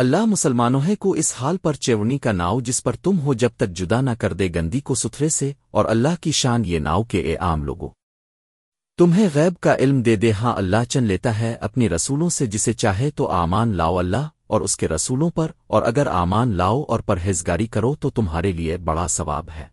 اللہ مسلمانوں ہے کو اس حال پر چیونی کا ناؤ جس پر تم ہو جب تک جدا نہ کر دے گندی کو ستھرے سے، اور اللہ کی شان یہ ناؤ کے اے عام لوگوں تمہیں غیب کا علم دے دے ہاں اللہ چن لیتا ہے اپنی رسولوں سے جسے چاہے تو آمان لاؤ اللہ اور اس کے رسولوں پر، اور اگر آمان لاؤ اور پرہیزگاری کرو تو تمہارے لیے بڑا ثواب ہے۔